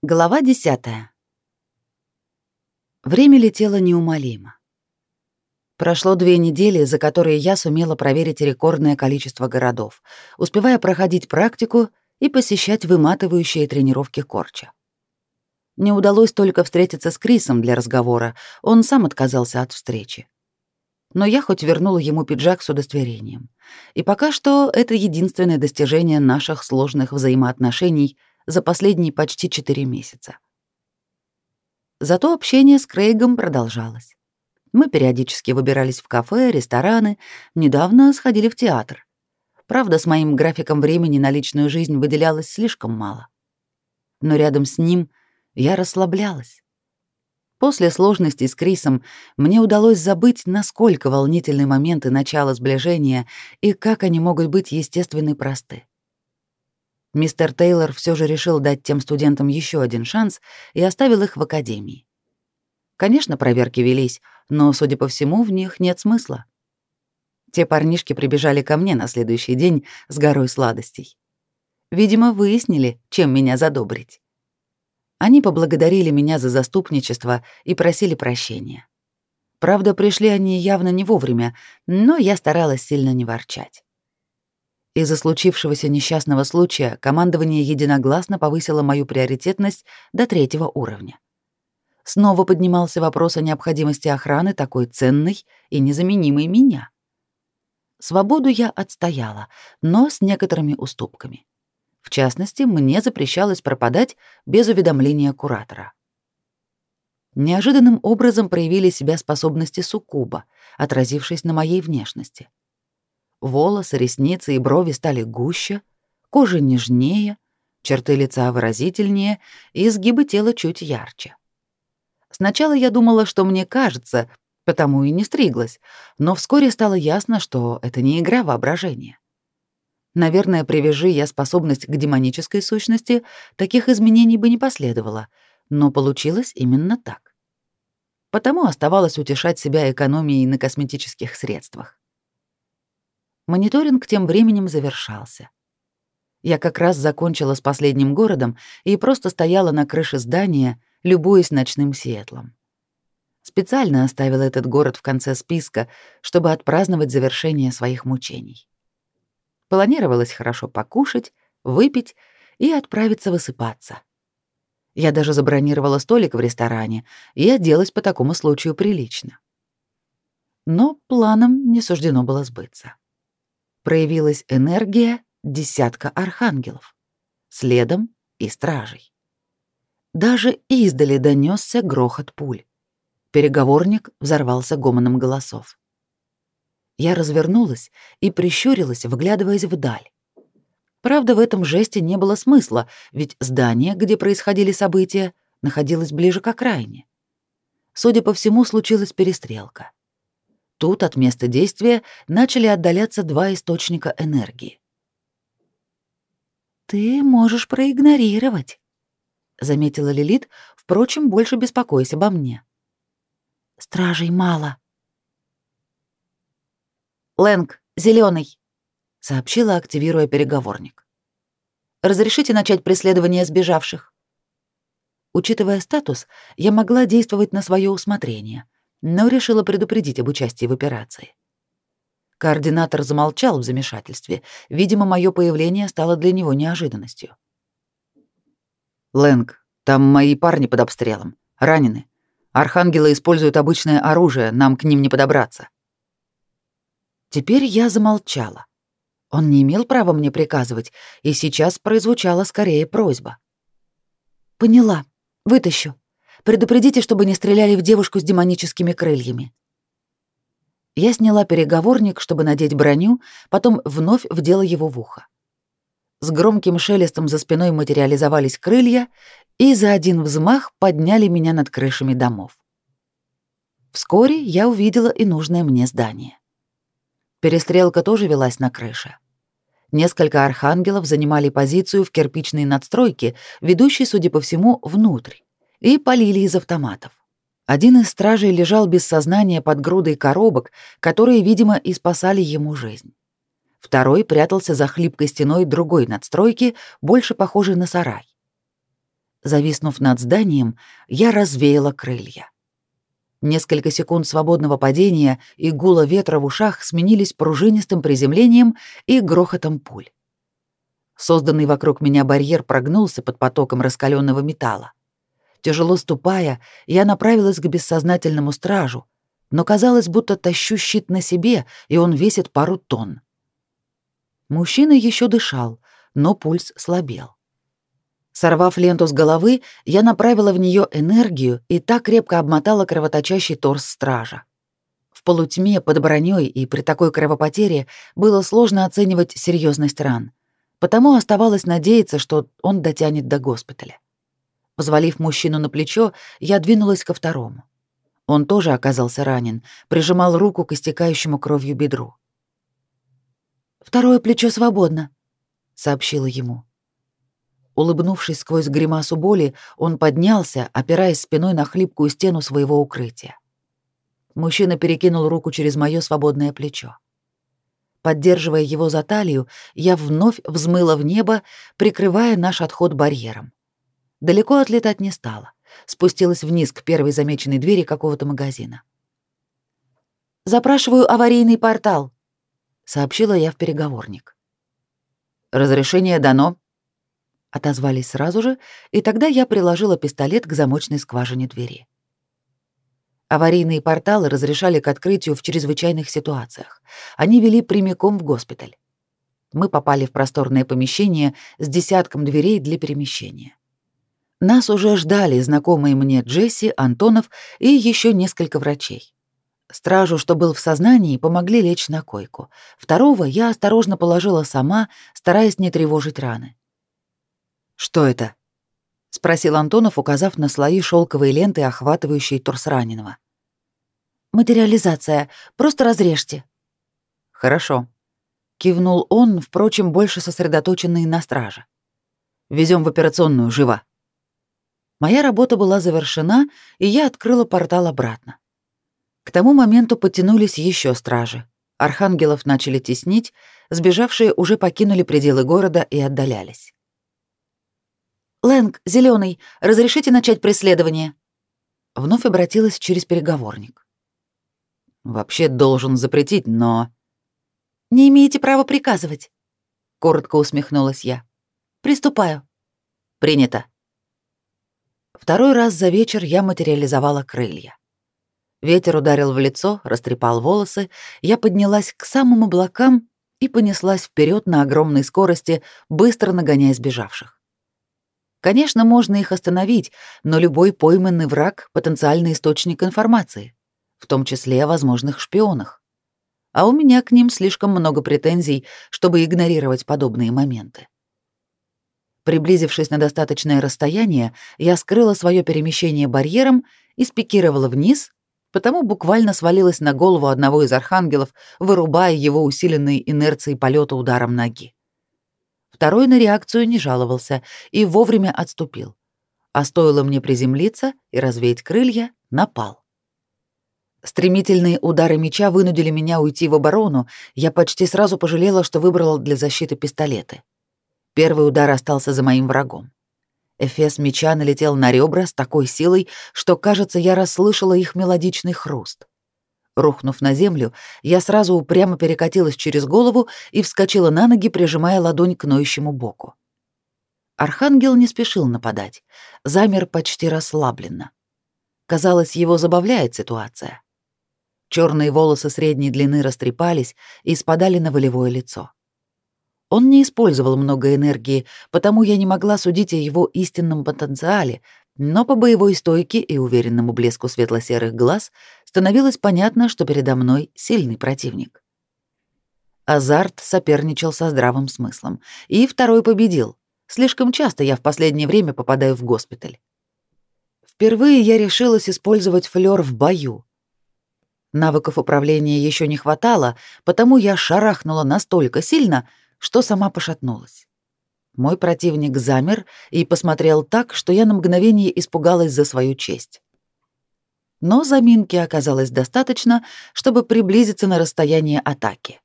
Глава 10. Время летело неумолимо. Прошло две недели, за которые я сумела проверить рекордное количество городов, успевая проходить практику и посещать выматывающие тренировки корча. Не удалось только встретиться с Крисом для разговора, он сам отказался от встречи. Но я хоть вернула ему пиджак с удостоверением. И пока что это единственное достижение наших сложных взаимоотношений — за последние почти четыре месяца. Зато общение с Крейгом продолжалось. Мы периодически выбирались в кафе, рестораны, недавно сходили в театр. Правда, с моим графиком времени на личную жизнь выделялось слишком мало. Но рядом с ним я расслаблялась. После сложностей с Крисом мне удалось забыть, насколько волнительны моменты начала сближения и как они могут быть естественны и просты. Мистер Тейлор все же решил дать тем студентам еще один шанс и оставил их в академии. Конечно, проверки велись, но, судя по всему, в них нет смысла. Те парнишки прибежали ко мне на следующий день с горой сладостей. Видимо, выяснили, чем меня задобрить. Они поблагодарили меня за заступничество и просили прощения. Правда, пришли они явно не вовремя, но я старалась сильно не ворчать. Из-за случившегося несчастного случая командование единогласно повысило мою приоритетность до третьего уровня. Снова поднимался вопрос о необходимости охраны такой ценной и незаменимой меня. Свободу я отстояла, но с некоторыми уступками. В частности, мне запрещалось пропадать без уведомления куратора. Неожиданным образом проявили себя способности суккуба, отразившись на моей внешности. Волосы, ресницы и брови стали гуще, кожа нежнее, черты лица выразительнее и изгибы тела чуть ярче. Сначала я думала, что мне кажется, потому и не стриглась, но вскоре стало ясно, что это не игра воображения. Наверное, привяжи я способность к демонической сущности, таких изменений бы не последовало, но получилось именно так. Потому оставалось утешать себя экономией на косметических средствах. Мониторинг тем временем завершался. Я как раз закончила с последним городом и просто стояла на крыше здания, любуясь ночным Сиэтлом. Специально оставила этот город в конце списка, чтобы отпраздновать завершение своих мучений. Планировалось хорошо покушать, выпить и отправиться высыпаться. Я даже забронировала столик в ресторане и оделась по такому случаю прилично. Но планам не суждено было сбыться проявилась энергия десятка архангелов, следом и стражей. Даже издали донесся грохот пуль. Переговорник взорвался гомоном голосов. Я развернулась и прищурилась, вглядываясь вдаль. Правда, в этом жесте не было смысла, ведь здание, где происходили события, находилось ближе к окраине. Судя по всему, случилась перестрелка. Тут от места действия начали отдаляться два источника энергии. «Ты можешь проигнорировать», — заметила Лилит, впрочем, больше беспокоясь обо мне. «Стражей мало». «Лэнг, зеленый, сообщила, активируя переговорник. «Разрешите начать преследование сбежавших?» Учитывая статус, я могла действовать на свое усмотрение — но решила предупредить об участии в операции. Координатор замолчал в замешательстве. Видимо, мое появление стало для него неожиданностью. «Лэнг, там мои парни под обстрелом. Ранены. Архангелы используют обычное оружие, нам к ним не подобраться». Теперь я замолчала. Он не имел права мне приказывать, и сейчас прозвучала скорее просьба. «Поняла. Вытащу», Предупредите, чтобы не стреляли в девушку с демоническими крыльями. Я сняла переговорник, чтобы надеть броню, потом вновь вдела его в ухо. С громким шелестом за спиной материализовались крылья и за один взмах подняли меня над крышами домов. Вскоре я увидела и нужное мне здание. Перестрелка тоже велась на крыше. Несколько архангелов занимали позицию в кирпичной надстройке, ведущей, судя по всему, внутрь и полили из автоматов. Один из стражей лежал без сознания под грудой коробок, которые, видимо, и спасали ему жизнь. Второй прятался за хлипкой стеной другой надстройки, больше похожей на сарай. Зависнув над зданием, я развеяла крылья. Несколько секунд свободного падения и гула ветра в ушах сменились пружинистым приземлением и грохотом пуль. Созданный вокруг меня барьер прогнулся под потоком раскаленного металла. Тяжело ступая, я направилась к бессознательному стражу, но казалось, будто тащу щит на себе, и он весит пару тонн. Мужчина еще дышал, но пульс слабел. Сорвав ленту с головы, я направила в нее энергию и так крепко обмотала кровоточащий торс стража. В полутьме, под броней и при такой кровопотере было сложно оценивать серьезность ран, потому оставалось надеяться, что он дотянет до госпиталя. Взвалив мужчину на плечо, я двинулась ко второму. Он тоже оказался ранен, прижимал руку к истекающему кровью бедру. «Второе плечо свободно», — сообщила ему. Улыбнувшись сквозь гримасу боли, он поднялся, опираясь спиной на хлипкую стену своего укрытия. Мужчина перекинул руку через моё свободное плечо. Поддерживая его за талию, я вновь взмыла в небо, прикрывая наш отход барьером. Далеко отлетать не стала. Спустилась вниз к первой замеченной двери какого-то магазина. «Запрашиваю аварийный портал», — сообщила я в переговорник. «Разрешение дано», отозвались сразу же, и тогда я приложила пистолет к замочной скважине двери. Аварийные порталы разрешали к открытию в чрезвычайных ситуациях. Они вели прямиком в госпиталь. Мы попали в просторное помещение с десятком дверей для перемещения. Нас уже ждали знакомые мне Джесси, Антонов и еще несколько врачей. Стражу, что был в сознании, помогли лечь на койку. Второго я осторожно положила сама, стараясь не тревожить раны. «Что это?» — спросил Антонов, указав на слои шелковой ленты, охватывающей торс раненого. «Материализация. Просто разрежьте». «Хорошо», — кивнул он, впрочем, больше сосредоточенный на страже. Везем в операционную, живо». Моя работа была завершена, и я открыла портал обратно. К тому моменту подтянулись еще стражи. Архангелов начали теснить, сбежавшие уже покинули пределы города и отдалялись. «Лэнг, зеленый, разрешите начать преследование?» Вновь обратилась через переговорник. «Вообще должен запретить, но...» «Не имеете права приказывать», — коротко усмехнулась я. «Приступаю». «Принято». Второй раз за вечер я материализовала крылья. Ветер ударил в лицо, растрепал волосы, я поднялась к самым облакам и понеслась вперед на огромной скорости, быстро нагоняя сбежавших. Конечно, можно их остановить, но любой пойманный враг — потенциальный источник информации, в том числе о возможных шпионах. А у меня к ним слишком много претензий, чтобы игнорировать подобные моменты. Приблизившись на достаточное расстояние, я скрыла свое перемещение барьером и спикировала вниз, потому буквально свалилась на голову одного из архангелов, вырубая его усиленной инерцией полета ударом ноги. Второй на реакцию не жаловался и вовремя отступил. А стоило мне приземлиться и развеять крылья, напал. Стремительные удары меча вынудили меня уйти в оборону, я почти сразу пожалела, что выбрала для защиты пистолеты. Первый удар остался за моим врагом. Эфес меча налетел на ребра с такой силой, что, кажется, я расслышала их мелодичный хруст. Рухнув на землю, я сразу упрямо перекатилась через голову и вскочила на ноги, прижимая ладонь к ноющему боку. Архангел не спешил нападать, замер почти расслабленно. Казалось, его забавляет ситуация. Черные волосы средней длины растрепались и спадали на волевое лицо. Он не использовал много энергии, потому я не могла судить о его истинном потенциале, но по боевой стойке и уверенному блеску светло-серых глаз становилось понятно, что передо мной сильный противник. Азарт соперничал со здравым смыслом, и второй победил. Слишком часто я в последнее время попадаю в госпиталь. Впервые я решилась использовать флёр в бою. Навыков управления еще не хватало, потому я шарахнула настолько сильно, что сама пошатнулась. Мой противник замер и посмотрел так, что я на мгновение испугалась за свою честь. Но заминки оказалось достаточно, чтобы приблизиться на расстояние атаки.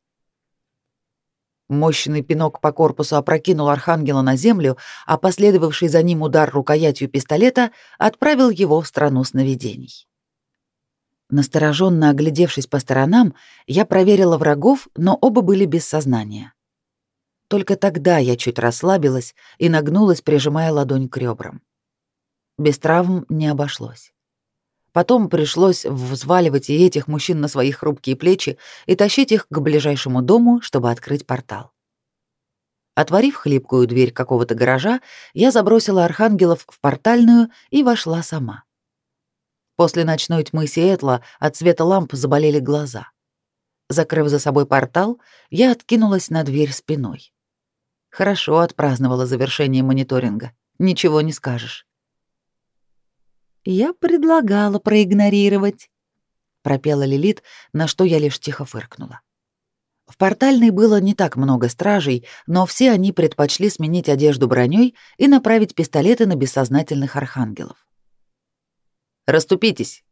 Мощный пинок по корпусу опрокинул архангела на землю, а последовавший за ним удар рукоятью пистолета отправил его в страну сновидений. Настороженно оглядевшись по сторонам, я проверила врагов, но оба были без сознания. Только тогда я чуть расслабилась и нагнулась, прижимая ладонь к ребрам. Без травм не обошлось. Потом пришлось взваливать и этих мужчин на свои хрупкие плечи и тащить их к ближайшему дому, чтобы открыть портал. Отворив хлипкую дверь какого-то гаража, я забросила архангелов в портальную и вошла сама. После ночной тьмы Сиэтла от света ламп заболели глаза. Закрыв за собой портал, я откинулась на дверь спиной. Хорошо отпраздновала завершение мониторинга. Ничего не скажешь. «Я предлагала проигнорировать», — пропела Лилит, на что я лишь тихо фыркнула. В портальной было не так много стражей, но все они предпочли сменить одежду броней и направить пистолеты на бессознательных архангелов. «Раступитесь!»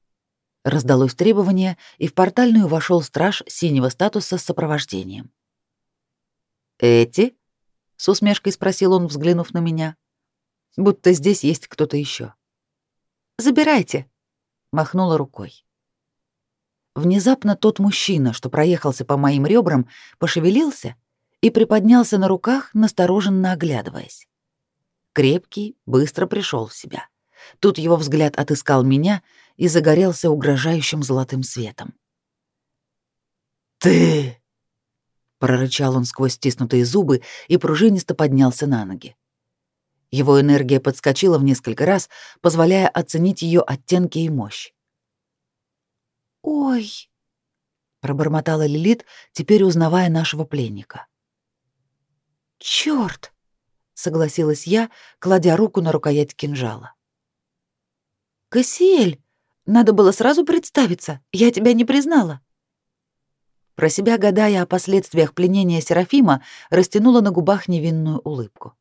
Раздалось требование, и в портальную вошел страж синего статуса с сопровождением. «Эти?» — с усмешкой спросил он, взглянув на меня. «Будто здесь есть кто-то еще. Забирайте, махнула рукой. Внезапно тот мужчина, что проехался по моим ребрам, пошевелился и приподнялся на руках, настороженно оглядываясь. Крепкий быстро пришел в себя. Тут его взгляд отыскал меня и загорелся угрожающим золотым светом. «Ты!» — прорычал он сквозь стиснутые зубы и пружинисто поднялся на ноги. Его энергия подскочила в несколько раз, позволяя оценить ее оттенки и мощь. «Ой!» — пробормотала Лилит, теперь узнавая нашего пленника. «Чёрт!» — согласилась я, кладя руку на рукоять кинжала. «Кассиэль, надо было сразу представиться, я тебя не признала». Про себя гадая о последствиях пленения Серафима, растянула на губах невинную улыбку.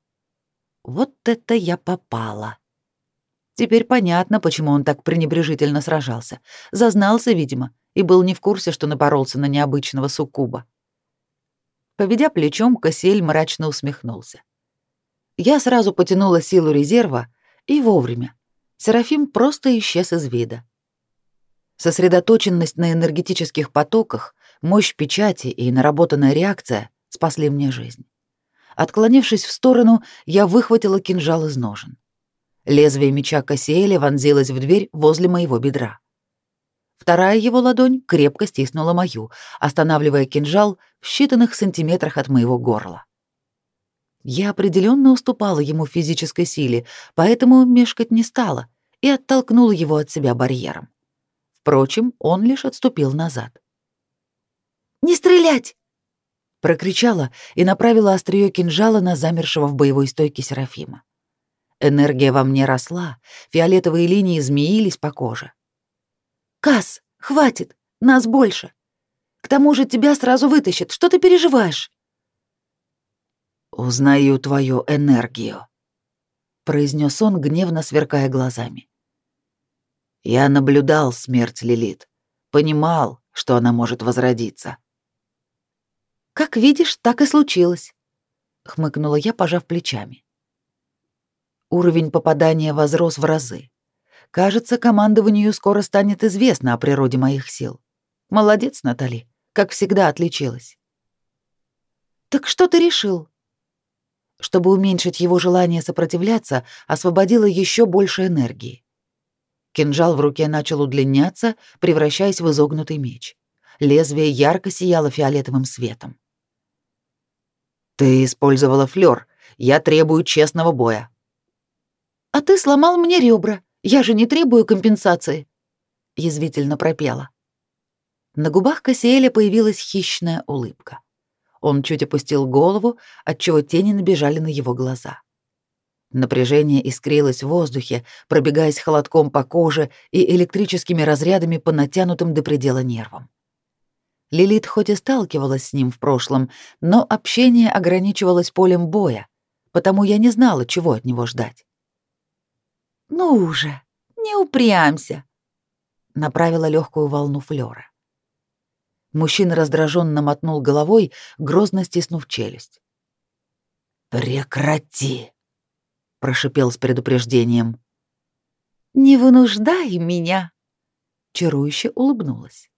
Вот это я попала. Теперь понятно, почему он так пренебрежительно сражался. Зазнался, видимо, и был не в курсе, что напоролся на необычного суккуба. Поведя плечом, Кассиэль мрачно усмехнулся. Я сразу потянула силу резерва, и вовремя. Серафим просто исчез из вида. Сосредоточенность на энергетических потоках, мощь печати и наработанная реакция спасли мне жизнь. Отклонившись в сторону, я выхватила кинжал из ножен. Лезвие меча Кассиэля вонзилось в дверь возле моего бедра. Вторая его ладонь крепко стиснула мою, останавливая кинжал в считанных сантиметрах от моего горла. Я определенно уступала ему физической силе, поэтому мешкать не стала и оттолкнула его от себя барьером. Впрочем, он лишь отступил назад. «Не стрелять!» прокричала и направила острие кинжала на замершего в боевой стойке Серафима. Энергия во мне росла, фиолетовые линии змеились по коже. «Касс, хватит, нас больше. К тому же тебя сразу вытащат, что ты переживаешь?» «Узнаю твою энергию», — произнес он, гневно сверкая глазами. «Я наблюдал смерть Лилит, понимал, что она может возродиться». Как видишь, так и случилось, хмыкнула я, пожав плечами. Уровень попадания возрос в разы. Кажется, командованию скоро станет известно о природе моих сил. Молодец, Натали, как всегда отличилась. Так что ты решил? Чтобы уменьшить его желание сопротивляться, освободила еще больше энергии. Кинжал в руке начал удлиняться, превращаясь в изогнутый меч. Лезвие ярко сияло фиолетовым светом. «Ты использовала флёр. Я требую честного боя». «А ты сломал мне ребра. Я же не требую компенсации», — язвительно пропела. На губах Кассиэля появилась хищная улыбка. Он чуть опустил голову, отчего тени набежали на его глаза. Напряжение искрилось в воздухе, пробегаясь холодком по коже и электрическими разрядами по натянутым до предела нервам. Лилит хоть и сталкивалась с ним в прошлом, но общение ограничивалось полем боя, потому я не знала, чего от него ждать. «Ну уже, не упрямься», — направила легкую волну Флёра. Мужчина раздраженно мотнул головой, грозно стиснув челюсть. «Прекрати!» — прошипел с предупреждением. «Не вынуждай меня!» — чарующе улыбнулась.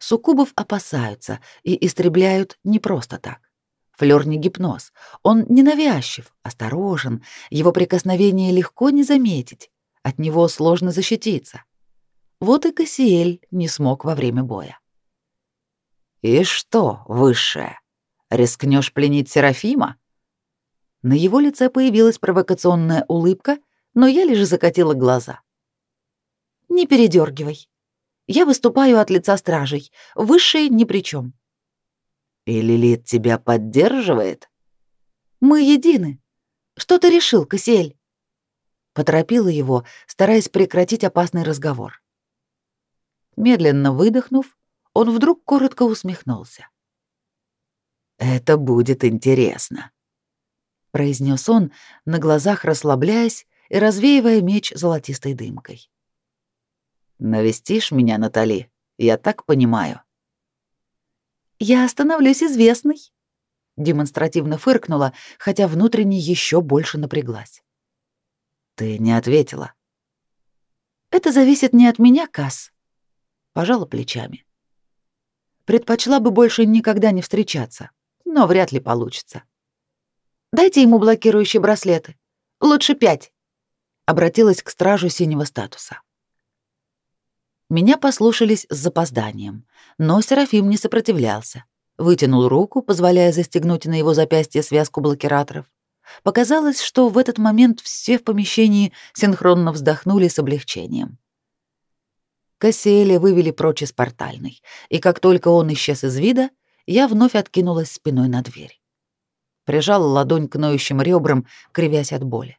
Суккубов опасаются и истребляют не просто так. Флёр не гипноз. Он ненавязчив, осторожен, его прикосновение легко не заметить, от него сложно защититься. Вот и Кассиэль не смог во время боя. «И что, высшая, рискнешь пленить Серафима?» На его лице появилась провокационная улыбка, но я лишь закатила глаза. «Не передергивай. Я выступаю от лица стражей. Высшие ни при чем. «И Лилит тебя поддерживает?» «Мы едины. Что ты решил, Кассиэль?» Поторопила его, стараясь прекратить опасный разговор. Медленно выдохнув, он вдруг коротко усмехнулся. «Это будет интересно», — произнес он, на глазах расслабляясь и развеивая меч золотистой дымкой. «Навестишь меня, Натали, я так понимаю». «Я становлюсь известной», — демонстративно фыркнула, хотя внутренне еще больше напряглась. «Ты не ответила». «Это зависит не от меня, Касс», — пожала плечами. Предпочла бы больше никогда не встречаться, но вряд ли получится. Дайте ему блокирующие браслеты. Лучше пять. Обратилась к стражу синего статуса. Меня послушались с запозданием, но Серафим не сопротивлялся. Вытянул руку, позволяя застегнуть на его запястье связку блокираторов. Показалось, что в этот момент все в помещении синхронно вздохнули с облегчением. Кассиэля вывели прочь из портальной, и как только он исчез из вида, я вновь откинулась спиной на дверь. Прижала ладонь к ноющим ребрам, кривясь от боли.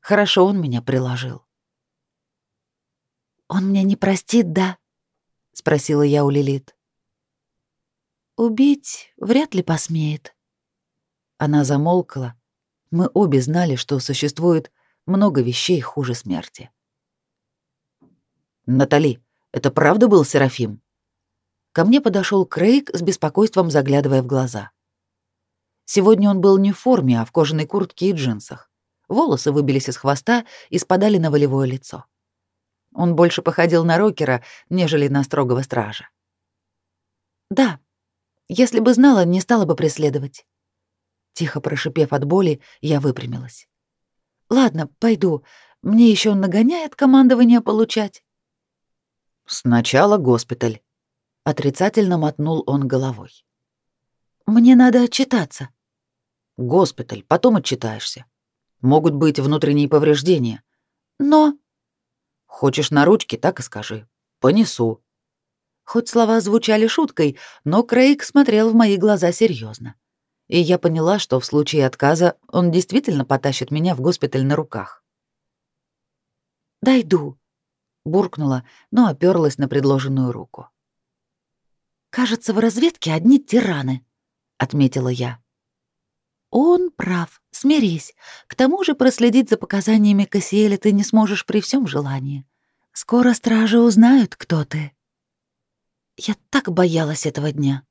Хорошо он меня приложил. «Он меня не простит, да?» — спросила я у Лилит. «Убить вряд ли посмеет». Она замолкала. Мы обе знали, что существует много вещей хуже смерти. «Натали, это правда был Серафим? Ко мне подошел Крейг с беспокойством, заглядывая в глаза. Сегодня он был не в форме, а в кожаной куртке и джинсах. Волосы выбились из хвоста и спадали на волевое лицо. Он больше походил на рокера, нежели на строгого стража. «Да, если бы знала, не стала бы преследовать». Тихо прошипев от боли, я выпрямилась. «Ладно, пойду. Мне еще нагоняет командование получать». «Сначала госпиталь», — отрицательно мотнул он головой. «Мне надо отчитаться». «Госпиталь, потом отчитаешься. Могут быть внутренние повреждения». «Но...» «Хочешь на ручке, так и скажи. Понесу». Хоть слова звучали шуткой, но Крейг смотрел в мои глаза серьезно. И я поняла, что в случае отказа он действительно потащит меня в госпиталь на руках. «Дойду», буркнула, но оперлась на предложенную руку. Кажется, в разведке одни тираны, отметила я. Он прав, смирись. К тому же проследить за показаниями Кассиэля ты не сможешь при всем желании. Скоро стражи узнают, кто ты. Я так боялась этого дня.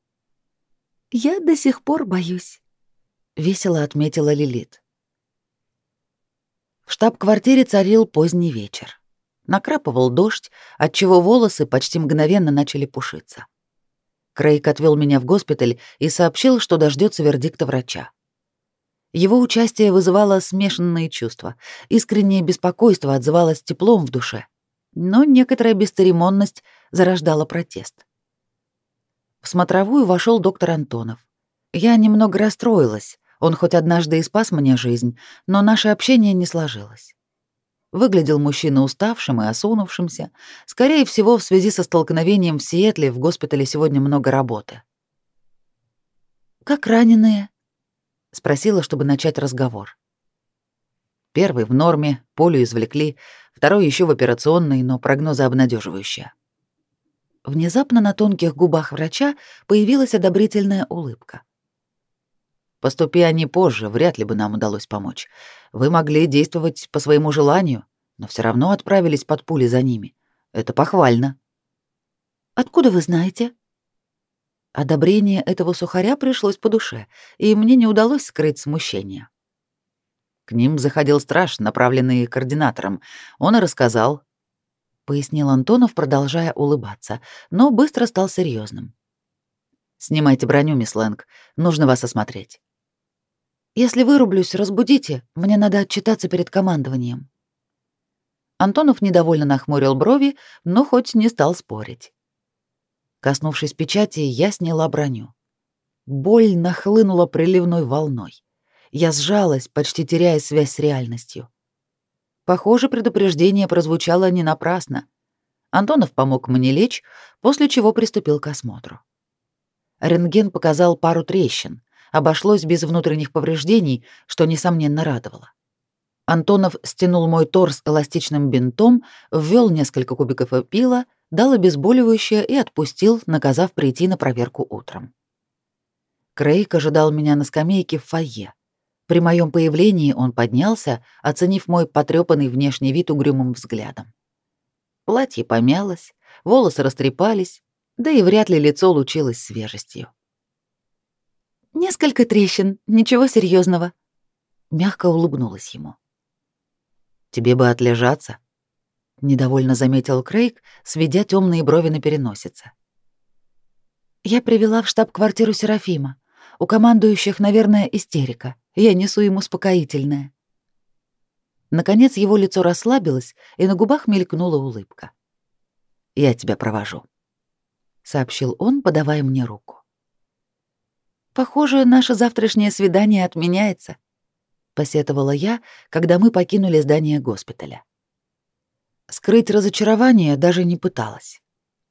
Я до сих пор боюсь, весело отметила Лилит. В штаб-квартире царил поздний вечер. Накрапывал дождь, отчего волосы почти мгновенно начали пушиться. Крейг отвел меня в госпиталь и сообщил, что дождется вердикта врача. Его участие вызывало смешанные чувства. Искреннее беспокойство отзывалось теплом в душе, но некоторая бесцеремонность зарождала протест. В смотровую вошел доктор Антонов. Я немного расстроилась. Он хоть однажды и спас мне жизнь, но наше общение не сложилось. Выглядел мужчина уставшим и осунувшимся. Скорее всего, в связи со столкновением в Сиэтле в госпитале сегодня много работы. «Как раненые?» — спросила, чтобы начать разговор. Первый в норме, полю извлекли, второй еще в операционной, но прогнозы обнадеживающие. Внезапно на тонких губах врача появилась одобрительная улыбка. Поступи они позже, вряд ли бы нам удалось помочь. Вы могли действовать по своему желанию, но все равно отправились под пули за ними. Это похвально. Откуда вы знаете? Одобрение этого сухаря пришлось по душе, и мне не удалось скрыть смущение. К ним заходил страж, направленный координатором. Он и рассказал, пояснил Антонов, продолжая улыбаться, но быстро стал серьезным. Снимайте броню, мисс Лэнг. Нужно вас осмотреть. Если вырублюсь, разбудите. Мне надо отчитаться перед командованием. Антонов недовольно нахмурил брови, но хоть не стал спорить. Коснувшись печати, я сняла броню. Боль нахлынула приливной волной. Я сжалась, почти теряя связь с реальностью. Похоже, предупреждение прозвучало не напрасно. Антонов помог мне лечь, после чего приступил к осмотру. Рентген показал пару трещин. Обошлось без внутренних повреждений, что, несомненно, радовало. Антонов стянул мой торс эластичным бинтом, ввел несколько кубиков опила, дал обезболивающее и отпустил, наказав прийти на проверку утром. Крейг ожидал меня на скамейке в фойе. При моем появлении он поднялся, оценив мой потрепанный внешний вид угрюмым взглядом. Платье помялось, волосы растрепались, да и вряд ли лицо лучилось свежестью. «Несколько трещин, ничего серьезного. мягко улыбнулась ему. «Тебе бы отлежаться», — недовольно заметил Крейг, сведя темные брови на переносице. «Я привела в штаб-квартиру Серафима. У командующих, наверное, истерика. Я несу ему успокоительное». Наконец его лицо расслабилось, и на губах мелькнула улыбка. «Я тебя провожу» сообщил он, подавая мне руку. Похоже, наше завтрашнее свидание отменяется, посетовала я, когда мы покинули здание госпиталя. Скрыть разочарование даже не пыталась.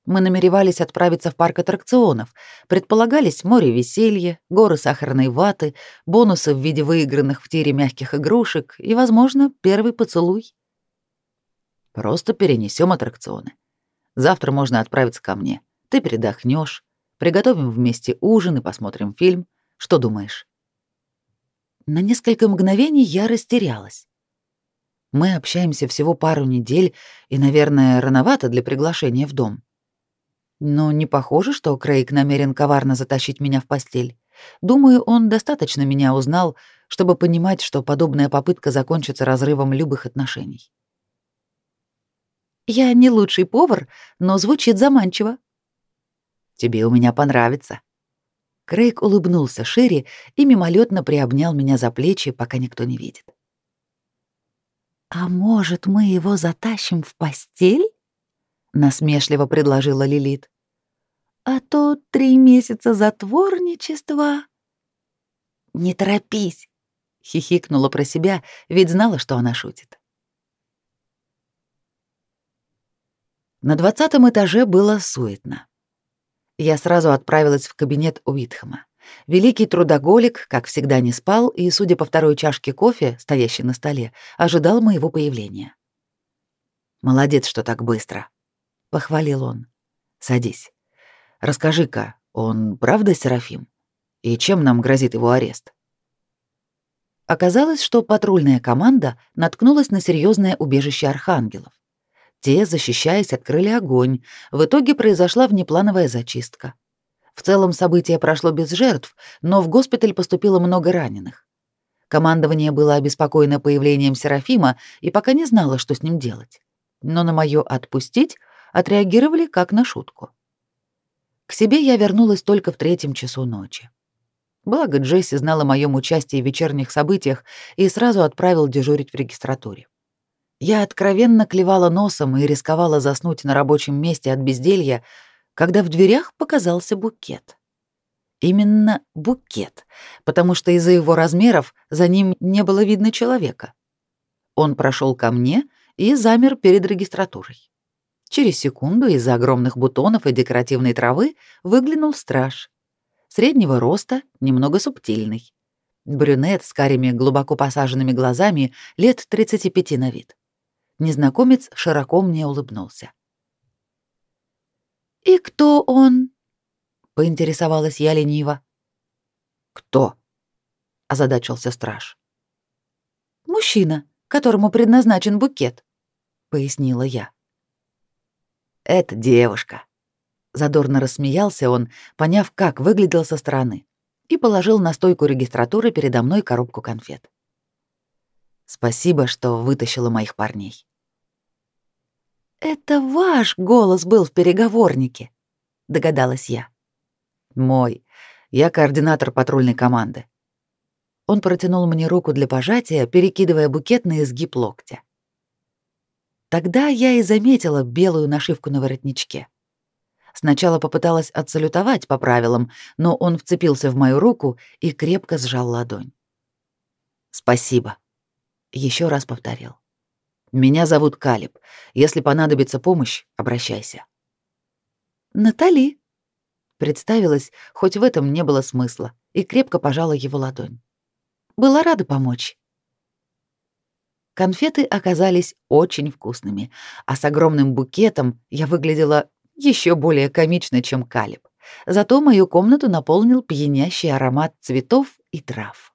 Мы намеревались отправиться в парк аттракционов. Предполагались море веселья, горы сахарной ваты, бонусы в виде выигранных в тире мягких игрушек и, возможно, первый поцелуй. Просто перенесем аттракционы. Завтра можно отправиться ко мне. Ты передохнешь, приготовим вместе ужин и посмотрим фильм. Что думаешь? На несколько мгновений я растерялась. Мы общаемся всего пару недель, и, наверное, рановато для приглашения в дом. Но не похоже, что Крейг намерен коварно затащить меня в постель. Думаю, он достаточно меня узнал, чтобы понимать, что подобная попытка закончится разрывом любых отношений. Я не лучший повар, но звучит заманчиво, Тебе у меня понравится». Крейг улыбнулся шире и мимолетно приобнял меня за плечи, пока никто не видит. «А может, мы его затащим в постель?» — насмешливо предложила Лилит. «А то три месяца затворничества...» «Не торопись!» — хихикнула про себя, ведь знала, что она шутит. На двадцатом этаже было суетно я сразу отправилась в кабинет Уитхэма. Великий трудоголик, как всегда, не спал и, судя по второй чашке кофе, стоящей на столе, ожидал моего появления. «Молодец, что так быстро», — похвалил он. «Садись. Расскажи-ка, он правда Серафим? И чем нам грозит его арест?» Оказалось, что патрульная команда наткнулась на серьезное убежище архангелов. Те, защищаясь, открыли огонь. В итоге произошла внеплановая зачистка. В целом событие прошло без жертв, но в госпиталь поступило много раненых. Командование было обеспокоено появлением Серафима и пока не знало, что с ним делать. Но на моё «отпустить» отреагировали как на шутку. К себе я вернулась только в третьем часу ночи. Благо Джесси знала о моем участии в вечерних событиях и сразу отправил дежурить в регистратуре. Я откровенно клевала носом и рисковала заснуть на рабочем месте от безделья, когда в дверях показался букет. Именно букет, потому что из-за его размеров за ним не было видно человека. Он прошел ко мне и замер перед регистратурой. Через секунду из-за огромных бутонов и декоративной травы выглянул страж. Среднего роста, немного субтильный. Брюнет с карими глубоко посаженными глазами лет 35 на вид. Незнакомец широко мне улыбнулся. «И кто он?» — поинтересовалась я лениво. «Кто?» — озадачился страж. «Мужчина, которому предназначен букет», — пояснила я. «Это девушка», — Задорно рассмеялся он, поняв, как выглядел со стороны, и положил на стойку регистратуры передо мной коробку конфет. Спасибо, что вытащила моих парней. Это ваш голос был в переговорнике, догадалась я. Мой. Я координатор патрульной команды. Он протянул мне руку для пожатия, перекидывая букет на изгиб локтя. Тогда я и заметила белую нашивку на воротничке. Сначала попыталась отсалютовать по правилам, но он вцепился в мою руку и крепко сжал ладонь. «Спасибо», — еще раз повторил. «Меня зовут Калиб. Если понадобится помощь, обращайся». «Натали», — представилась, хоть в этом не было смысла, и крепко пожала его ладонь. «Была рада помочь». Конфеты оказались очень вкусными, а с огромным букетом я выглядела еще более комично, чем Калиб. Зато мою комнату наполнил пьянящий аромат цветов и трав.